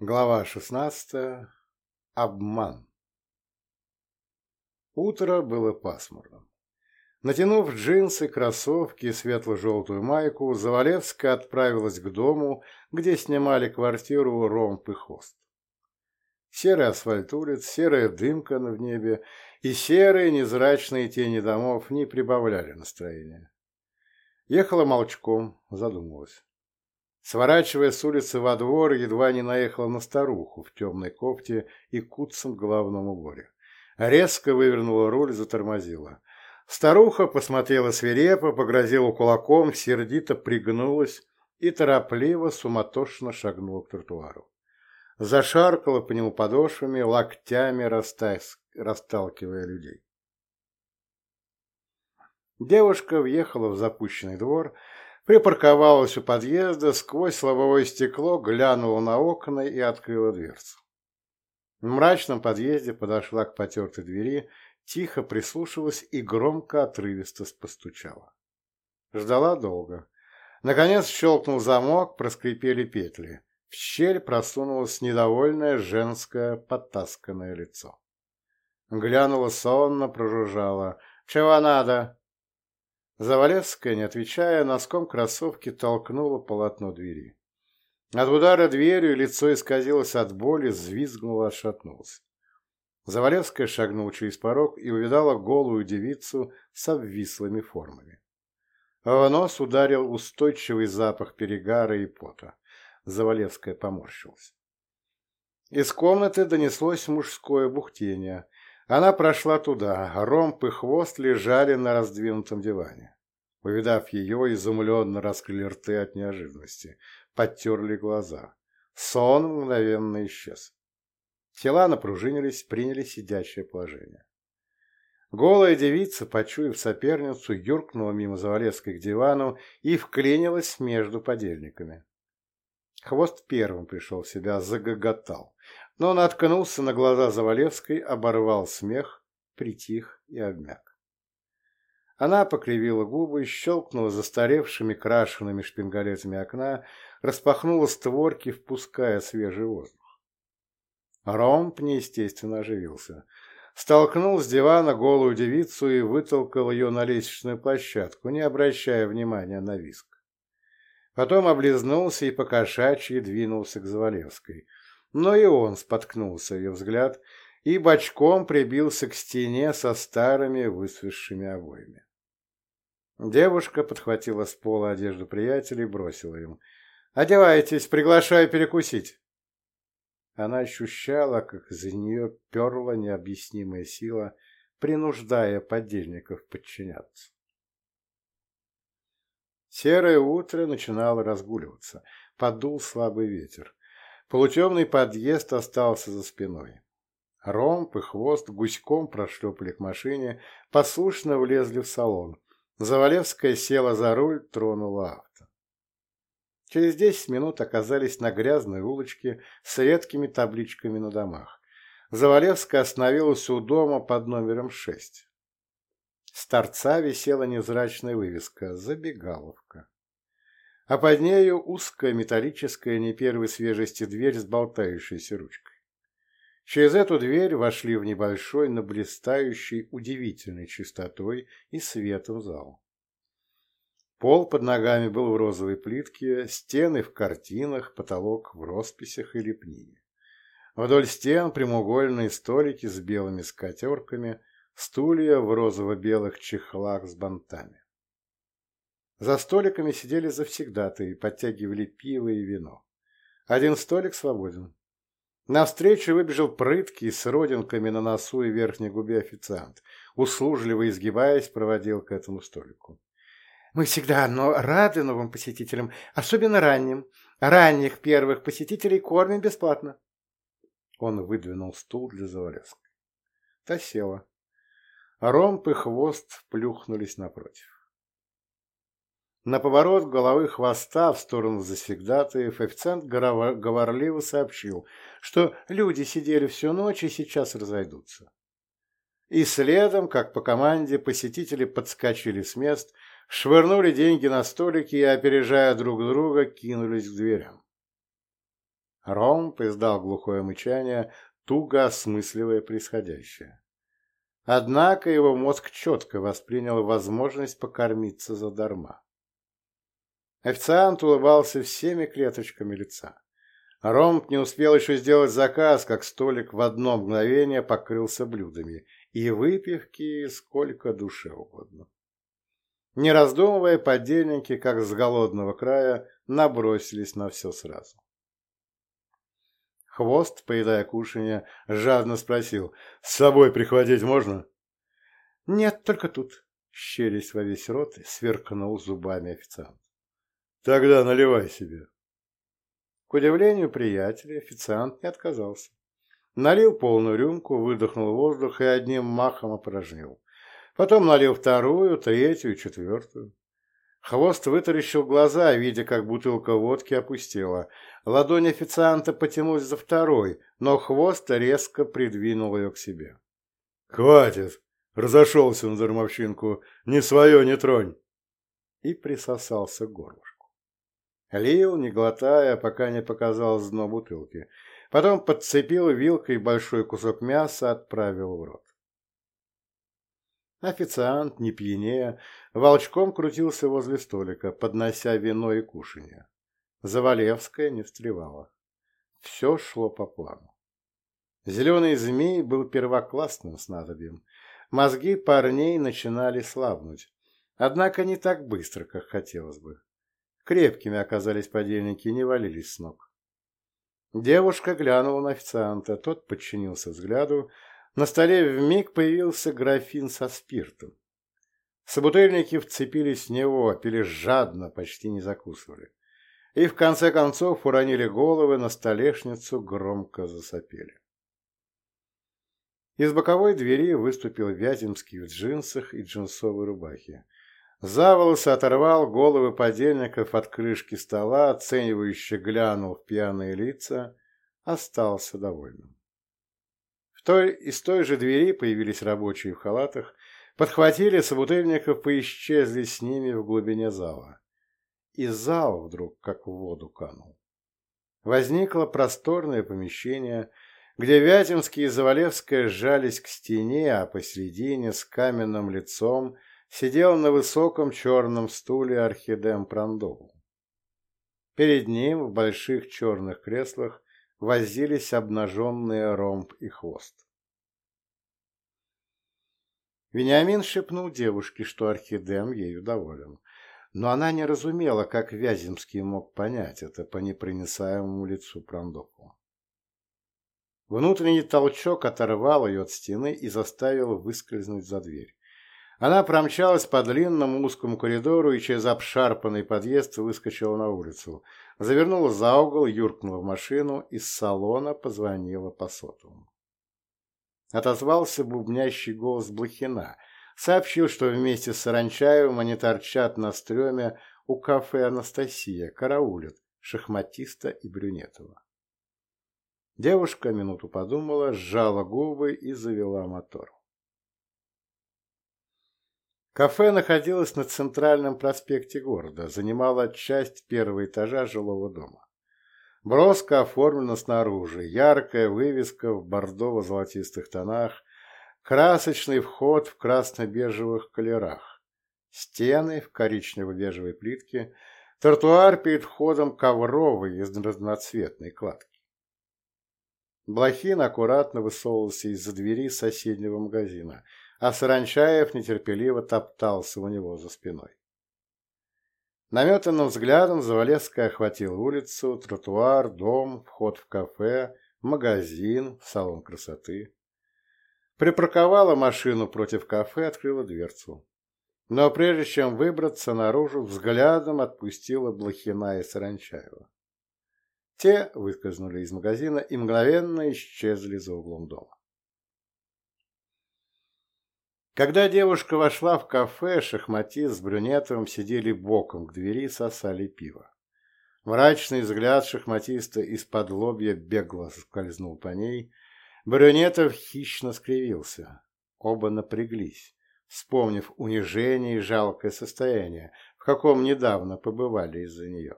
Глава шестнадцатая. Обман. Утро было пасмурным. Натянув джинсы, кроссовки и светло-желтую майку, Завалевская отправилась к дому, где снимали квартиру Ромп и Хвост. Серый асфальт улиц, серая дымка в небе и серые незрачные тени домов не прибавляли настроения. Ехала молчком, задумалась. Сворачивая с улицы во двор, едва не наехала на старуху в темной кофте и куцом головном уборе. Резко вывернула руль, затормозила. Старуха посмотрела свирепо, погрозила кулаком, сердито пригнулась и торопливо, суматошно шагнула к тротуару. Зашаркала по нему подошвами, локтями расталкивая людей. Девушка въехала в запущенный двор, Припарковалась у подъезда, сквозь лобовое стекло глянула на окна и открыла дверцу. В мрачном подъезде подошла к потертой двери, тихо прислушалась и громко отрывисто постучала. Ждала долго. Наконец щелкнул замок, проскрипели петли. В щель просунулось недовольное женское подтасканное лицо. Глянула сонно, прожужжала. «Чего надо?» Завалевская, не отвечая, носком кроссовки толкнула полотно двери. От удара дверью лицо исказилось от боли, взвизгнуло, отшатнулось. Завалевская шагнула через порог и увидала голую девицу с обвислыми формами. В нос ударил устойчивый запах перегара и пота. Завалевская поморщилась. Из комнаты донеслось мужское бухтение – она прошла туда, ромб и хвост лежали на раздвинутом диване. Увидав ее, изумленно раскрыли рты от неожиданности, подтерли глаза. Сон мгновенно исчез. Тела напружинились, приняли сидячее положение. Голая девица, почуяв соперницу, юркнула мимо Завалевской к дивану и вклинилась между подельниками. Хвост первым пришел в себя, загоготал но наткнулся на глаза Завалевской, оборвал смех, притих и обмяк. Она покривила губы, щелкнула застаревшими крашенными шпингалетами окна, распахнула створки, впуская свежий воздух. Ромб неестественно оживился. Столкнул с дивана голую девицу и вытолкал ее на лестничную площадку, не обращая внимания на виск. Потом облизнулся и покошачьи двинулся к Завалевской – но и он споткнулся ее взгляд и бочком прибился к стене со старыми высохшими обоями. Девушка подхватила с пола одежду приятеля и бросила им. «Одевайтесь, приглашаю перекусить!» Она ощущала, как из нее перла необъяснимая сила, принуждая подельников подчиняться. Серое утро начинало разгуливаться, подул слабый ветер. Полутемный подъезд остался за спиной. Ромб и хвост гуськом прошлепали к машине, послушно влезли в салон. Завалевская села за руль, тронула авто. Через десять минут оказались на грязной улочке с редкими табличками на домах. Завалевская остановилась у дома под номером шесть. С торца висела незрачная вывеска «Забегаловка» а под нею узкая металлическая не первой свежести дверь с болтающейся ручкой. Через эту дверь вошли в небольшой, но блистающий удивительной чистотой и светом зал. Пол под ногами был в розовой плитке, стены в картинах, потолок в росписях и лепнине. Вдоль стен прямоугольные столики с белыми скатерками, стулья в розово-белых чехлах с бантами. За столиками сидели завсегдаты и подтягивали пиво и вино. Один столик свободен. Навстречу выбежал прыткий с родинками на носу и верхней губе официант. Услужливо изгибаясь, проводил к этому столику. «Мы всегда но рады новым посетителям, особенно ранним. Ранних первых посетителей кормим бесплатно». Он выдвинул стул для Завалевской. Та села. Ромб и хвост плюхнулись напротив. На поворот головы хвоста в сторону завсегдатаев официант говорливо сообщил, что люди сидели всю ночь и сейчас разойдутся. И следом, как по команде, посетители подскочили с мест, швырнули деньги на столики и, опережая друг друга, кинулись к дверям. Ромб издал глухое мычание, туго осмысливая происходящее. Однако его мозг четко воспринял возможность покормиться задарма. Официант улыбался всеми клеточками лица. Ромб не успел еще сделать заказ, как столик в одно мгновение покрылся блюдами, и выпивки сколько душе угодно. Не раздумывая, подельники, как с голодного края, набросились на все сразу. Хвост, поедая кушанье, жадно спросил, «С собой прихватить можно?» «Нет, только тут», — щерясь во весь рот, сверкнул зубами официант. «Тогда наливай себе», к удивлению приятеля, официант не отказался. Налил полную рюмку, выдохнул воздух и одним махом опорожнил. Потом налил вторую, третью, четвертую. Хвост вытаращил глаза, видя, как бутылка водки опустела. Ладонь официанта потянулась за второй, но хвост резко придвинул ее к себе. «Хватит!» — разошелся он за дармовщинку. «Не свое не тронь!» И присосался к горлу. Лил, не глотая, пока не показалось дно бутылки. Потом подцепил вилкой большой кусок мяса, отправил в рот. Официант, не пьянея, волчком крутился возле столика, поднося вино и кушанье. Завалевская не встревала. Все шло по плану. Зеленый змей был первоклассным снадобьем. Мозги парней начинали слабнуть, однако не так быстро, как хотелось бы. Крепкими оказались подельники и не валились с ног. Девушка глянула на официанта, тот подчинился взгляду. На столе вмиг появился графин со спиртом. Собутыльники вцепились в него, пили жадно, почти не закусывали. И в конце концов уронили головы на столешницу, громко засопели. Из боковой двери выступил Вяземский в джинсах и джинсовой рубахе. За волосы оторвал головы подельников от крышки стола, оценивающе глянул в пьяные лица, остался довольным. В той, из той же двери появились рабочие в халатах, подхватили собутыльников и исчезли с ними в глубине зала. И зал вдруг как в воду канул. Возникло просторное помещение, где Вяземский и Завалевская сжались к стене, а посередине с каменным лицом сидел на высоком черном стуле орхидем Прандову. Перед ним в больших черных креслах возились обнаженные ромб и хвост. Вениамин шепнул девушке, что орхидем ею доволен, но она не разумела, как Вяземский мог понять это по непроницаемому лицу Прандову. Внутренний толчок оторвал ее от стены и заставил выскользнуть за дверь. Она промчалась по длинному узкому коридору и через обшарпанный подъезд выскочила на улицу. Завернула за угол, юркнула в машину, из салона позвонила по сотовому. Отозвался бубнящий голос Блохина. Сообщил, что вместе с Саранчаевым они торчат на стреме у кафе «Анастасия», караулят шахматиста и Брюнетова. Девушка минуту подумала, сжала губы и завела мотор. Кафе находилось на центральном проспекте города, занимало часть первого этажа жилого дома. Броско оформлено снаружи, яркая вывеска в бордово-золотистых тонах, красочный вход в красно-бежевых колерах, стены в коричнево-бежевой плитке, тротуар перед входом ковровый из разноцветной кладки. Блохин аккуратно высовывался из-за двери соседнего магазина – а Саранчаев нетерпеливо топтался у него за спиной. Наметанным взглядом Завалевская охватила улицу, тротуар, дом, вход в кафе, магазин, салон красоты. Припарковала машину против кафе, открыла дверцу. Но прежде чем выбраться наружу, взглядом отпустила Блохина и Саранчаева. Те выскользнули из магазина и мгновенно исчезли за углом дома. Когда девушка вошла в кафе, шахматист с брюнетом сидели боком к двери сосали пиво. Мрачный взгляд шахматиста из-под лобья бегло скользнул по ней. Брюнетов хищно скривился. Оба напряглись, вспомнив унижение и жалкое состояние, в каком недавно побывали из-за нее.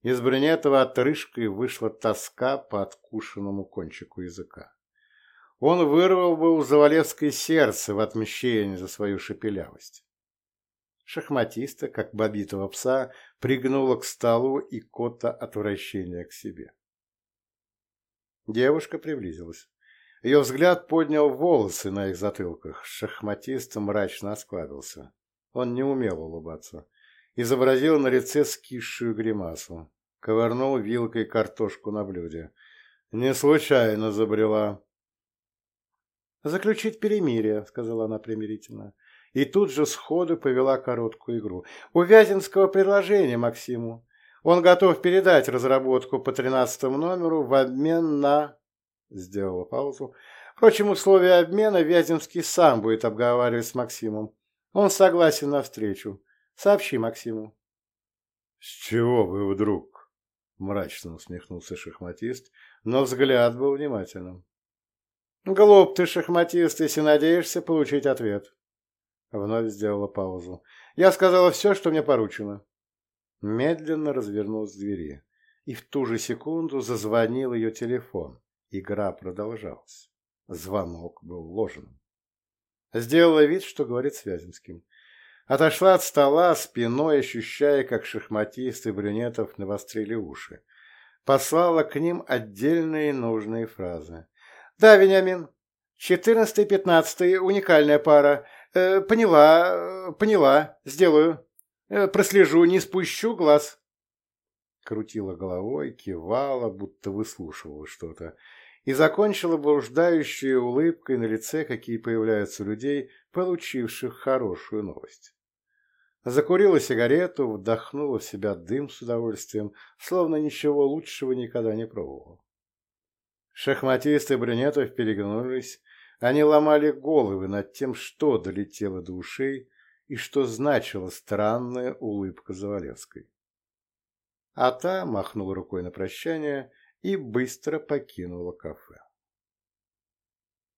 Из брюнетова отрыжкой вышла тоска по откушенному кончику языка. Он вырвал бы у Завалевской сердце в отмщение за свою шепелявость. Шахматиста, как бобитого пса, пригнула к столу и кота отвращения к себе. Девушка приблизилась. Ее взгляд поднял волосы на их затылках. Шахматист мрачно осклабился. Он не умел улыбаться. Изобразил на лице скисшую гримасу. Ковырнул вилкой картошку на блюде. Не случайно забрела. «Заключить перемирие», — сказала она примирительно. И тут же сходу повела короткую игру. «У Вяземского предложение Максиму. Он готов передать разработку по тринадцатому номеру в обмен на...» Сделала паузу. Впрочем, условия обмена Вяземский сам будет обговаривать с Максимом. Он согласен на встречу. Сообщи Максиму. «С чего вы вдруг?» — мрачно усмехнулся шахматист, но взгляд был внимательным. «Глуп ты, шахматист, если надеешься получить ответ». Вновь сделала паузу. «Я сказала все, что мне поручено». Медленно развернулась к двери. И в ту же секунду зазвонил ее телефон. Игра продолжалась. Звонок был ложным. Сделала вид, что говорит с Вяземским. Отошла от стола, спиной ощущая, как шахматисты брюнетов навострили уши. Послала к ним отдельные нужные фразы. Да, Вениамин. Четырнадцатый, пятнадцатый, уникальная пара. Э, поняла, поняла, сделаю. Э, прослежу, не спущу глаз. Крутила головой, кивала, будто выслушивала что-то, и закончила блуждающей улыбкой на лице, какие появляются у людей, получивших хорошую новость. Закурила сигарету, вдохнула в себя дым с удовольствием, словно ничего лучшего никогда не пробовала. Шахматисты брюнетов переглянулись. Они ломали головы над тем, что долетело до ушей и что значила странная улыбка Завалевской. А та махнула рукой на прощание и быстро покинула кафе.